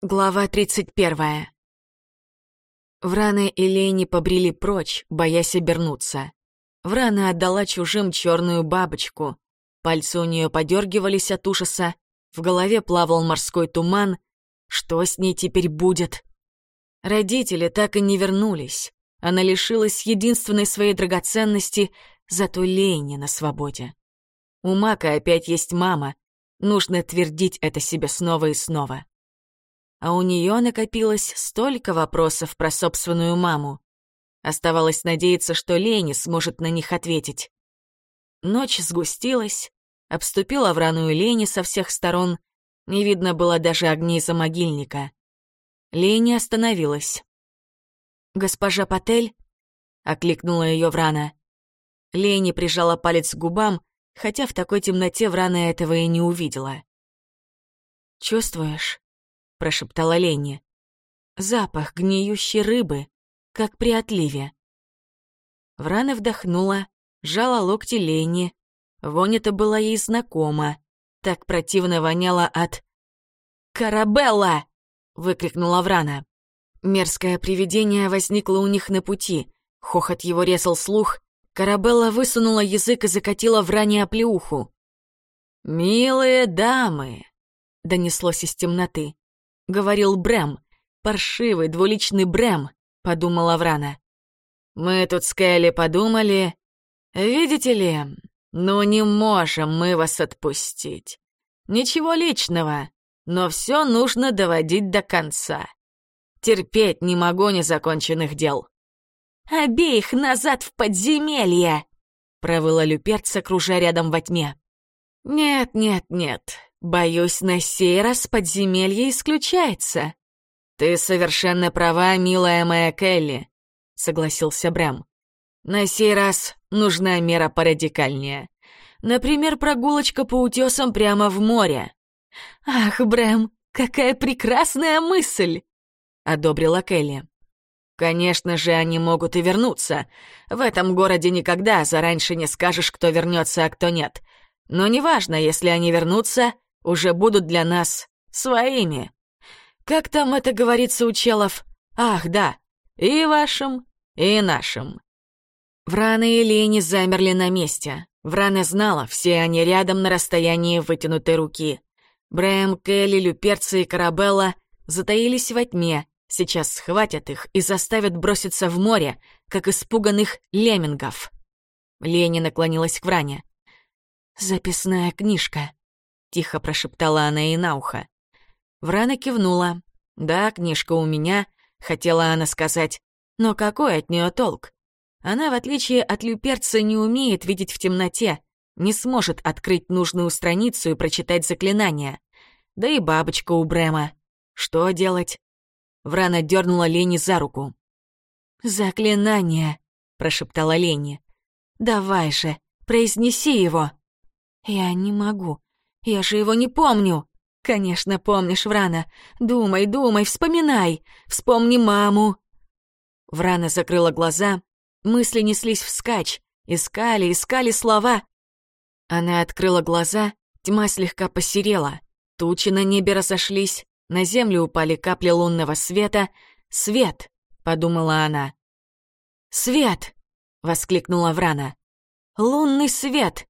Глава 31. Врана и Лени побрели прочь, боясь обернуться. Врана отдала чужим черную бабочку. Пальцы у нее подергивались от ужаса, в голове плавал морской туман. Что с ней теперь будет? Родители так и не вернулись. Она лишилась единственной своей драгоценности, зато Лени на свободе. У Мака опять есть мама. Нужно твердить это себе снова и снова а у нее накопилось столько вопросов про собственную маму. Оставалось надеяться, что Лени сможет на них ответить. Ночь сгустилась, обступила враную Лени со всех сторон, не видно было даже огней за могильника. Лени остановилась. «Госпожа Патель?» — окликнула ее Врана. Лени прижала палец к губам, хотя в такой темноте Врана этого и не увидела. «Чувствуешь?» — прошептала Ленни. «Запах гниющей рыбы, как при отливе». Врана вдохнула, жала локти Ленни. Вонь это была ей знакома. Так противно воняло от... «Карабелла!» — выкрикнула Врана. Мерзкое привидение возникло у них на пути. Хохот его резал слух. Карабелла высунула язык и закатила Вране оплеуху. «Милые дамы!» — донеслось из темноты говорил Брэм. Паршивый двуличный Брэм, подумала Врана. Мы тут с Кэлли подумали. Видите ли, ну не можем мы вас отпустить. Ничего личного, но все нужно доводить до конца. Терпеть не могу незаконченных дел. «Обеих назад в подземелье!» — провыла Люперца, кружа рядом во тьме. «Нет, нет, нет, Боюсь, на сей раз подземелье исключается. Ты совершенно права, милая моя Келли, согласился Брэм. На сей раз нужна мера порадикальнее. Например, прогулочка по утесам прямо в море. Ах, Брэм, какая прекрасная мысль! одобрила Келли. Конечно же, они могут и вернуться. В этом городе никогда зараньше не скажешь, кто вернется, а кто нет. Но неважно, если они вернутся, уже будут для нас своими. Как там это говорится у челов? Ах, да, и вашим, и нашим. Врана и Лени замерли на месте. Врана знала, все они рядом на расстоянии вытянутой руки. Брэм, Келли, Люперца и Карабелла затаились во тьме, сейчас схватят их и заставят броситься в море, как испуганных леммингов. Лени наклонилась к Вране. «Записная книжка», — тихо прошептала она ей на ухо. Врана кивнула. «Да, книжка у меня», — хотела она сказать. «Но какой от нее толк? Она, в отличие от люперца, не умеет видеть в темноте, не сможет открыть нужную страницу и прочитать заклинания. Да и бабочка у Брема. Что делать?» Врана дернула Лени за руку. «Заклинание», — прошептала Лени. «Давай же, произнеси его». «Я не могу. Я же его не помню. Конечно, помнишь, Врана. Думай, думай, вспоминай. Вспомни маму. Врана закрыла глаза. Мысли неслись вскачь. Искали, искали слова. Она открыла глаза. Тьма слегка посерела. Тучи на небе разошлись. На землю упали капли лунного света. «Свет!» — подумала она. «Свет!» — воскликнула Врана. «Лунный свет!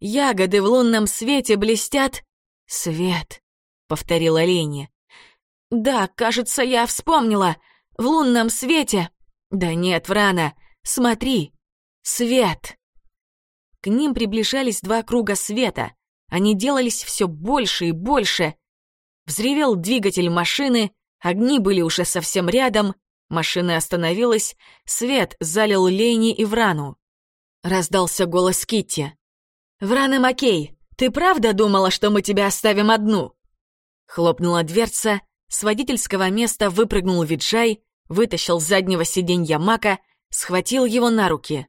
Ягоды в лунном свете блестят. Свет, повторила Лени. Да, кажется, я вспомнила. В лунном свете. Да нет, Врана, смотри. Свет. К ним приближались два круга света. Они делались все больше и больше. Взревел двигатель машины, огни были уже совсем рядом, машина остановилась, свет залил Лени и Врану. Раздался голос Китти. «Врана Макей, ты правда думала, что мы тебя оставим одну?» Хлопнула дверца, с водительского места выпрыгнул Виджай, вытащил с заднего сиденья Мака, схватил его на руки.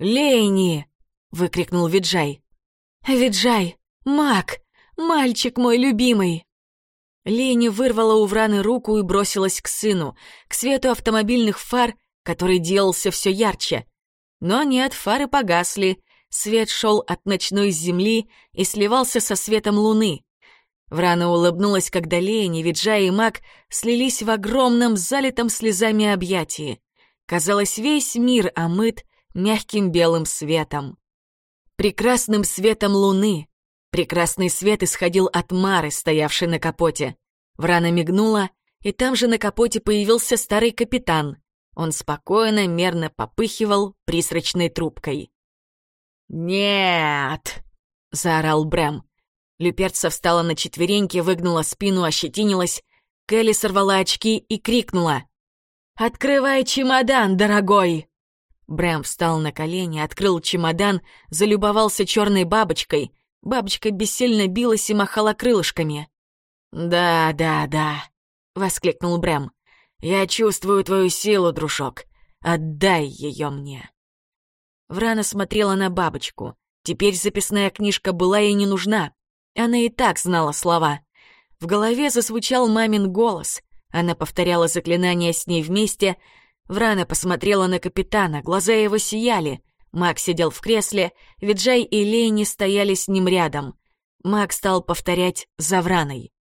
«Лейни!» — выкрикнул Виджай. «Виджай! Мак! Мальчик мой любимый!» Лейни вырвала у Враны руку и бросилась к сыну, к свету автомобильных фар, который делался все ярче. Но нет, фары погасли, Свет шел от ночной земли и сливался со светом луны. Врана улыбнулась, когда Лени, Виджа и Мак слились в огромном, залитом слезами объятии. Казалось, весь мир омыт мягким белым светом. Прекрасным светом луны. Прекрасный свет исходил от Мары, стоявшей на капоте. Врана мигнула, и там же на капоте появился старый капитан. Он спокойно, мерно попыхивал призрачной трубкой. «Нет!» — заорал Брэм. Люперца встала на четвереньки, выгнула спину, ощетинилась. Келли сорвала очки и крикнула. «Открывай чемодан, дорогой!» Брэм встал на колени, открыл чемодан, залюбовался черной бабочкой. Бабочка бессильно билась и махала крылышками. «Да, да, да», — воскликнул Брэм. «Я чувствую твою силу, дружок. Отдай ее мне». Врана смотрела на бабочку. Теперь записная книжка была ей не нужна. Она и так знала слова. В голове зазвучал мамин голос. Она повторяла заклинание с ней вместе. Врана посмотрела на капитана, глаза его сияли. Мак сидел в кресле, Виджай и Лейни стояли с ним рядом. Мак стал повторять за Враной.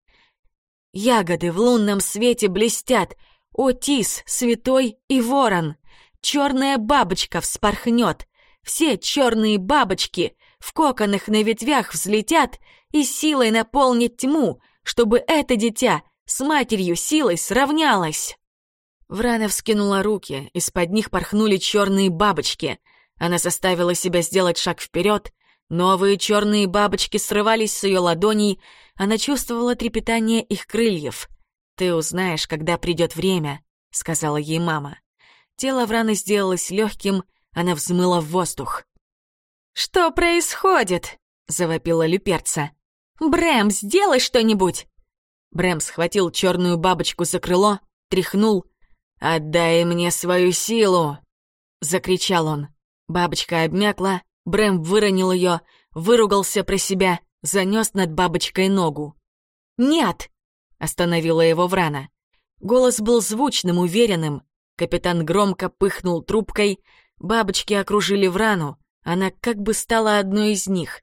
«Ягоды в лунном свете блестят, о, тис, святой и ворон! Черная бабочка вспорхнет, все черные бабочки в коконах на ветвях взлетят и силой наполнит тьму, чтобы это дитя с матерью силой сравнялось. Врана вскинула руки, из-под них порхнули черные бабочки. Она заставила себя сделать шаг вперед. Новые черные бабочки срывались с ее ладоней, она чувствовала трепетание их крыльев. «Ты узнаешь, когда придет время», — сказала ей мама. Тело Враны сделалось легким, она взмыла в воздух. «Что происходит?» — завопила Люперца. «Брэм, сделай что-нибудь!» Брэм схватил черную бабочку за крыло, тряхнул. «Отдай мне свою силу!» — закричал он. Бабочка обмякла, Брэм выронил ее, выругался про себя, занес над бабочкой ногу. «Нет!» — остановила его Врана. Голос был звучным, уверенным. Капитан громко пыхнул трубкой, бабочки окружили Врану, она как бы стала одной из них.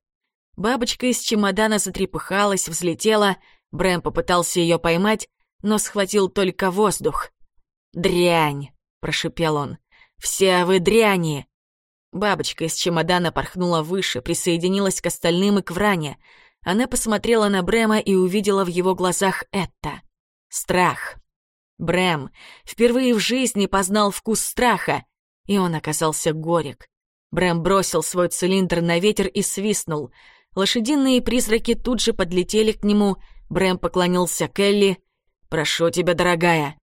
Бабочка из чемодана затрепыхалась, взлетела. Брэм попытался ее поймать, но схватил только воздух. «Дрянь!» — прошипел он. «Все вы дряни!» Бабочка из чемодана порхнула выше, присоединилась к остальным и к Вране. Она посмотрела на Брэма и увидела в его глазах это. Страх. Брэм впервые в жизни познал вкус страха, и он оказался горек. Брэм бросил свой цилиндр на ветер и свистнул. Лошадиные призраки тут же подлетели к нему. Брэм поклонился Келли. «Прошу тебя, дорогая».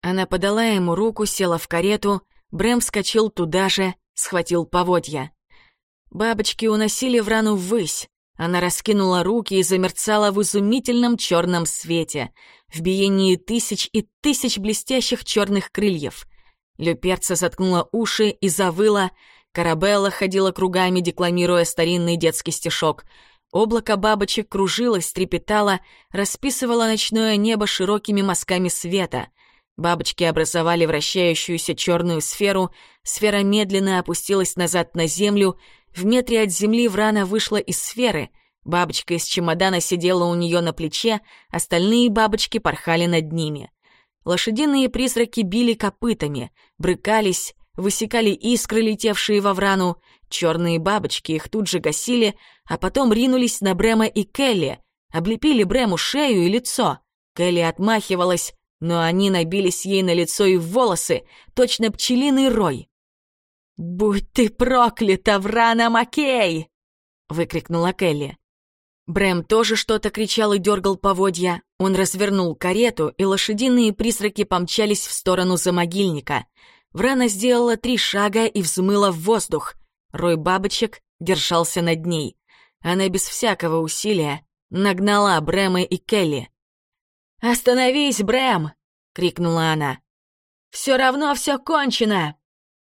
Она подала ему руку, села в карету. Брэм вскочил туда же, схватил поводья. Бабочки уносили в рану ввысь. Она раскинула руки и замерцала в изумительном черном свете, в биении тысяч и тысяч блестящих черных крыльев. Люперца заткнула уши и завыла, Карабелла ходила кругами, декламируя старинный детский стишок. Облако бабочек кружилось, трепетало, расписывало ночное небо широкими мазками света. Бабочки образовали вращающуюся черную сферу, сфера медленно опустилась назад на землю, в метре от земли Врана вышла из сферы. Бабочка из чемодана сидела у нее на плече, остальные бабочки порхали над ними. Лошадиные призраки били копытами, брыкались, высекали искры, летевшие во врану. Черные бабочки их тут же гасили, а потом ринулись на Брема и Келли, облепили Брему шею и лицо. Келли отмахивалась, но они набились ей на лицо и в волосы, точно пчелиный рой. «Будь ты проклята, Врана Маккей!» — выкрикнула Келли. Брэм тоже что-то кричал и дергал поводья. Он развернул карету, и лошадиные призраки помчались в сторону замогильника. Врана сделала три шага и взмыла в воздух. Рой бабочек держался над ней. Она без всякого усилия нагнала Брэма и Келли. «Остановись, Брэм!» — крикнула она. «Все равно все кончено!»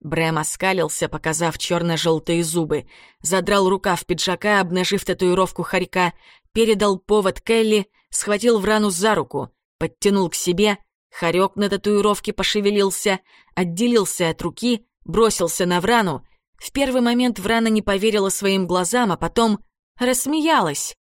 Брэм оскалился, показав черно-желтые зубы, задрал рукав пиджака, обнажив татуировку хорька, передал повод Келли, схватил Врану за руку, подтянул к себе Хорек на татуировке пошевелился, отделился от руки, бросился на Врану. В первый момент Врана не поверила своим глазам, а потом рассмеялась.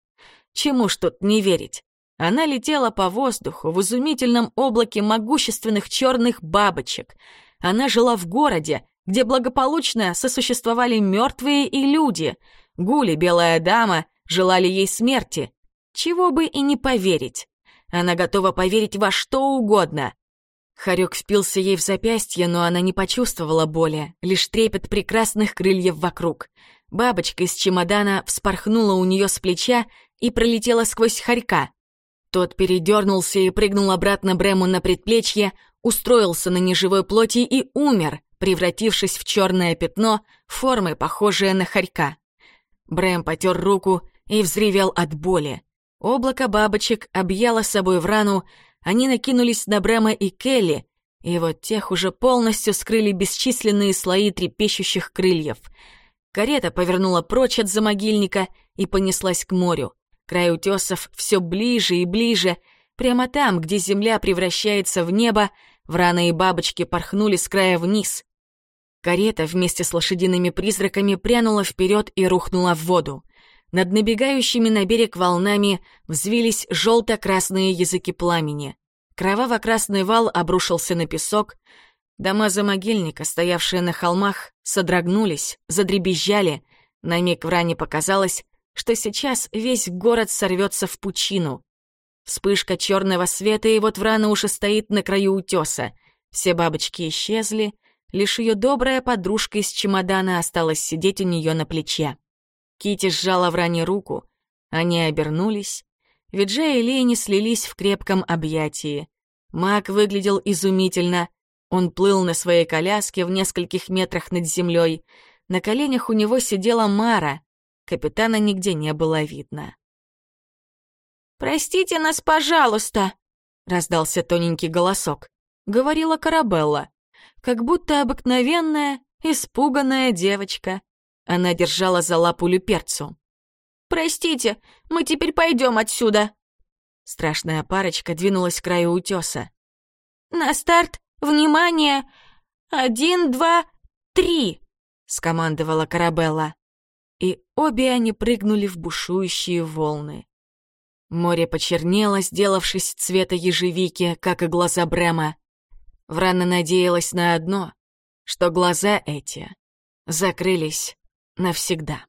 Чему ж тут не верить? Она летела по воздуху в изумительном облаке могущественных черных бабочек. Она жила в городе, где благополучно сосуществовали мертвые и люди. Гули, белая дама, желали ей смерти. Чего бы и не поверить. Она готова поверить во что угодно. Харек впился ей в запястье, но она не почувствовала боли, лишь трепет прекрасных крыльев вокруг. Бабочка из чемодана вспорхнула у нее с плеча и пролетела сквозь хорька. Тот передернулся и прыгнул обратно Брему на предплечье, устроился на неживой плоти и умер, превратившись в черное пятно, формой похожее на хорька. Брэм потер руку и взревел от боли. Облако бабочек объяло собой в рану, они накинулись на Брэма и Келли, и вот тех уже полностью скрыли бесчисленные слои трепещущих крыльев. Карета повернула прочь от замогильника и понеслась к морю. Край утесов все ближе и ближе, прямо там, где земля превращается в небо, враны и бабочки порхнули с края вниз. Карета вместе с лошадиными призраками прянула вперед и рухнула в воду. Над набегающими на берег волнами взвились желто-красные языки пламени. Кроваво-красный вал обрушился на песок. Дома за могильника, стоявшие на холмах, содрогнулись, задребезжали. На миг в ране показалось, что сейчас весь город сорвется в пучину. Вспышка черного света, и вот Врана уже стоит на краю утеса. Все бабочки исчезли, Лишь ее добрая подружка из чемодана осталась сидеть у нее на плече. Кити сжала в ране руку. Они обернулись. Виджа и Лени слились в крепком объятии. Маг выглядел изумительно. Он плыл на своей коляске в нескольких метрах над землей. На коленях у него сидела Мара. Капитана нигде не было видно. «Простите нас, пожалуйста!» — раздался тоненький голосок. Говорила Карабелла как будто обыкновенная, испуганная девочка. Она держала за лапу люперцу. «Простите, мы теперь пойдем отсюда!» Страшная парочка двинулась к краю утеса. «На старт! Внимание! Один, два, три!» — скомандовала Карабелла. И обе они прыгнули в бушующие волны. Море почернело, сделавшись цвета ежевики, как и глаза Брема. Врана надеялась на одно, что глаза эти закрылись навсегда.